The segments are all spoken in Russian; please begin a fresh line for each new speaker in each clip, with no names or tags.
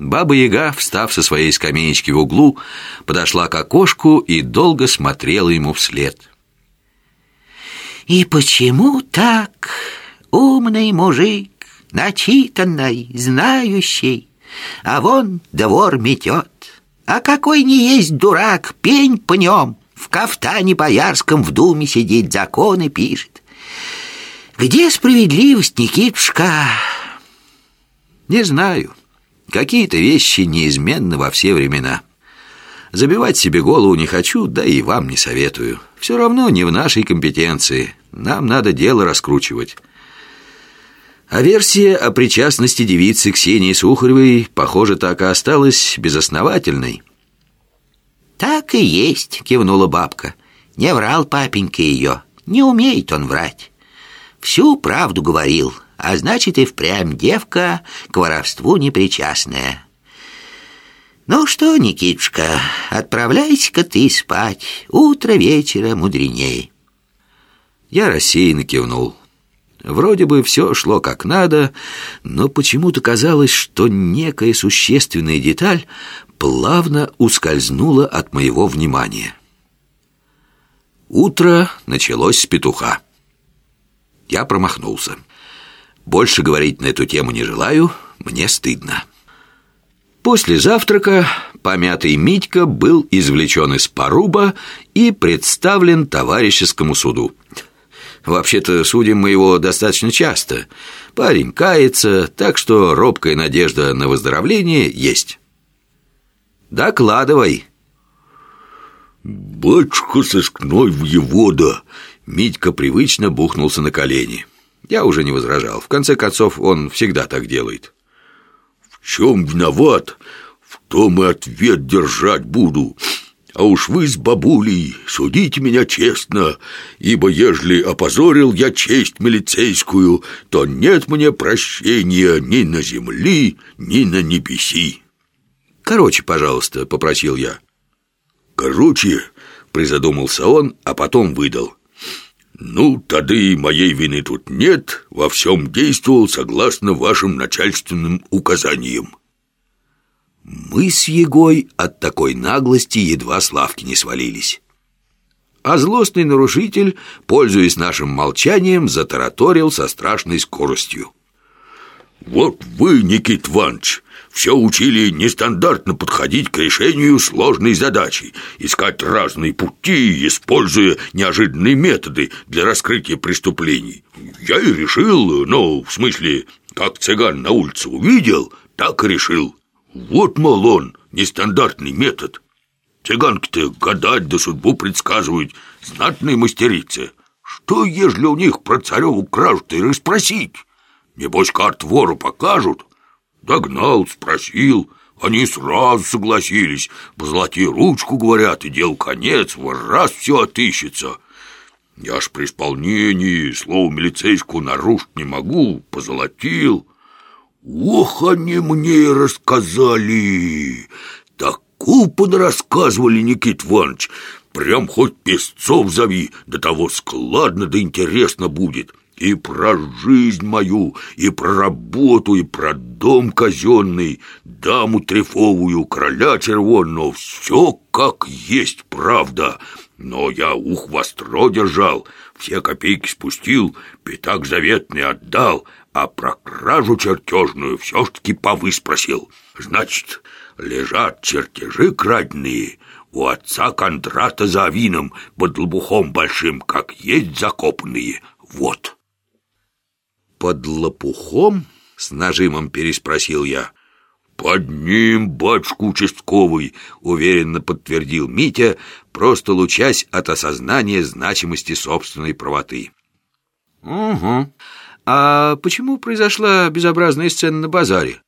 Баба-яга, встав со своей скамеечки в углу, подошла к окошку и долго смотрела ему вслед.
«И почему так, умный мужик, начитанный, знающий, а вон двор метет? А какой не есть дурак, пень по нем, в кафтане боярском в думе сидит, законы пишет. Где справедливость, Никитушка?»
«Не знаю». Какие-то вещи неизменны во все времена. Забивать себе голову не хочу, да и вам не советую. Все равно не в нашей компетенции. Нам надо дело раскручивать. А версия о причастности девицы Ксении Сухаревой, похоже, так и осталась безосновательной.
«Так и есть», — кивнула бабка. «Не врал папенька ее. Не умеет он врать. Всю правду говорил» а значит и впрямь девка к воровству непричастная. Ну что, Никитушка, отправляйся-ка ты спать, утро вечера мудреней.
Я рассеянно кивнул. Вроде бы все шло как надо, но почему-то казалось, что некая существенная деталь плавно ускользнула от моего внимания. Утро началось с петуха. Я промахнулся. Больше говорить на эту тему не желаю, мне стыдно. После завтрака помятый Митька был извлечен из поруба и представлен товарищескому суду. Вообще-то судим мы его достаточно часто. Парень кается, так что робкая надежда на выздоровление есть. Докладывай.
Батюшка сыскной воевода. Митька привычно бухнулся на колени.
Я уже не возражал. В конце концов, он всегда так делает.
«В чем виноват? В том и ответ держать буду. А уж вы с бабулей судите меня честно, ибо ежели опозорил я честь милицейскую, то нет мне прощения ни на земли, ни на небеси».
«Короче, пожалуйста», — попросил я.
«Короче», — призадумался он, а потом выдал — «Ну, и моей вины тут нет, во всем действовал согласно вашим начальственным указаниям».
Мы с Егой от такой наглости едва с лавки не свалились. А злостный нарушитель, пользуясь нашим молчанием, затараторил со страшной скоростью.
«Вот вы, Никит Иванович, все учили нестандартно подходить к решению сложной задачи, искать разные пути, используя неожиданные методы для раскрытия преступлений. Я и решил, ну, в смысле, как цыган на улице увидел, так и решил. Вот, мол, он, нестандартный метод. Цыганки-то гадать да судьбу предсказывают, знатные мастерицы. Что, ежели у них про цареву кражу-то и расспросить? Небось, карт вору покажут, Догнал, спросил, они сразу согласились. Позолоти ручку, говорят, и дел конец, в раз все отыщется. Я ж при исполнении слово милицейскую нарушить не могу, позолотил. Ох, они мне рассказали! Такую рассказывали, Никит Иванович, прям хоть песцов зови, до того складно да интересно будет и про жизнь мою, и про работу, и про дом казенный, даму трефовую, короля червонного, все как есть правда. Но я ух востро держал, все копейки спустил, пятак заветный отдал, а про кражу чертежную все ж таки повыспросил. Значит, лежат чертежи краденные у отца Кондрата за авином под лопухом большим, как есть закопанные. Вот»
под лопухом?» — с нажимом переспросил я.
«Под ним, батюшка участковый», — уверенно подтвердил Митя, просто лучась от осознания значимости собственной правоты.
«Угу. А почему произошла безобразная сцена на базаре?»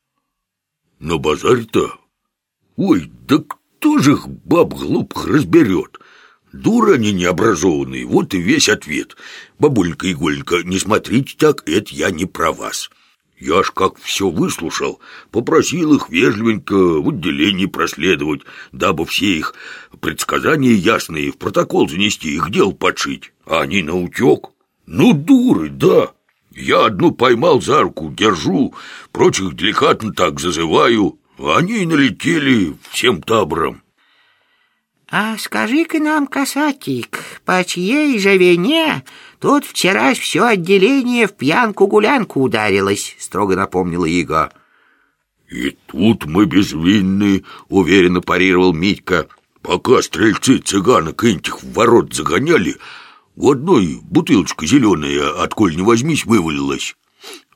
«На базаре-то? Ой, да кто же их баб глупых разберет? Дура они необразованные, вот и весь ответ. Бабулька Иголька, не смотрите так, это я не про вас. Я ж как все выслушал, попросил их вежливенько в отделении проследовать, дабы все их предсказания ясные в протокол занести, их дел подшить. А они наутек. Ну, дуры, да. Я одну поймал за руку, держу, прочих деликатно так зазываю,
Они налетели всем табором.
А скажи-ка нам, касатик, по чьей же вине тут вчера все отделение в пьянку-гулянку ударилось, строго напомнила Ига.
И тут мы безвинны, уверенно парировал Митька. Пока стрельцы цыганок этих в ворот загоняли, в одной бутылочка зеленая, отколь не возьмись, вывалилась.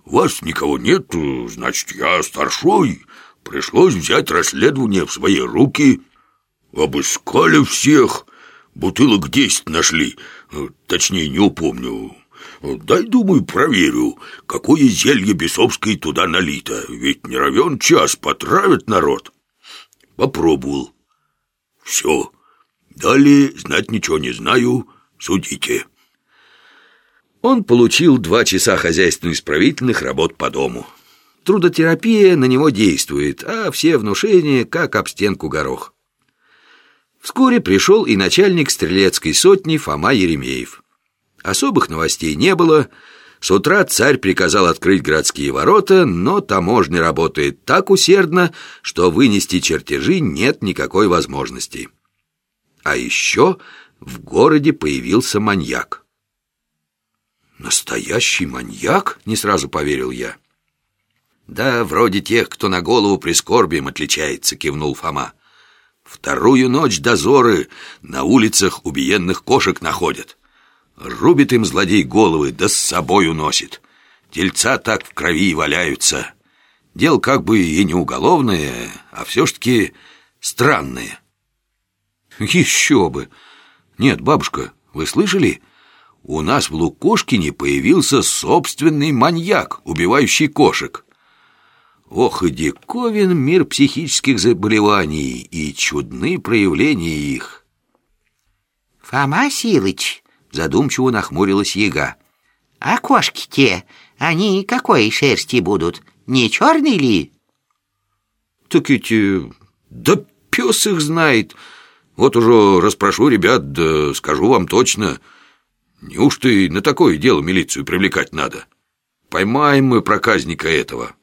Вас никого нет, значит, я старшой. Пришлось взять расследование в свои руки. Обыскали всех. Бутылок десять нашли. Точнее, не упомню. Дай, думаю, проверю, какое зелье бесовское туда налито. Ведь не равен час потравят народ. Попробовал. Все. Далее знать ничего не знаю. Судите.
Он получил два часа хозяйственно-исправительных работ по дому. Трудотерапия на него действует, а все внушения как об стенку горох. Вскоре пришел и начальник стрелецкой сотни Фома Еремеев. Особых новостей не было. С утра царь приказал открыть городские ворота, но таможня работает так усердно, что вынести чертежи нет никакой возможности. А еще в городе появился маньяк. «Настоящий маньяк?» — не сразу поверил я. «Да, вроде тех, кто на голову прискорбием отличается», — кивнул Фома. «Вторую ночь дозоры на улицах убиенных кошек находят. Рубит им злодей головы, да с собой уносит. Тельца так в крови валяются. Дело как бы и не уголовное, а все ж таки странное». «Еще бы! Нет, бабушка, вы слышали?» у нас в Лукошкине появился собственный маньяк, убивающий кошек. Ох и диковин мир психических заболеваний и чудны проявления их.
Фома Силыч, задумчиво нахмурилась яга. А кошки те, они какой шерсти будут? Не черный ли?
Так эти... Да пес их знает. Вот уже расспрошу ребят, да скажу вам точно... Неужто и на такое дело милицию привлекать надо? Поймаем мы проказника этого,